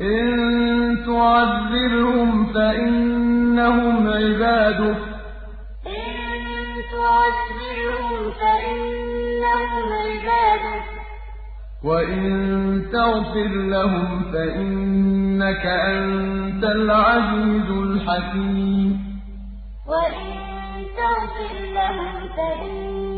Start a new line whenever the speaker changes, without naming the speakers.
إِن تُعَذِّبْهُمْ فَإِنَّهُمْ عِبَادُكَ ۖ. وَإِن تَغْفِرْ لَهُمْ فَإِنَّكَ أَنتَ الْعَزِيزُ الْحَكِيمُ. وَإِن ۖ تَغْفِرْ لَهُمْ فَإِنَّكَ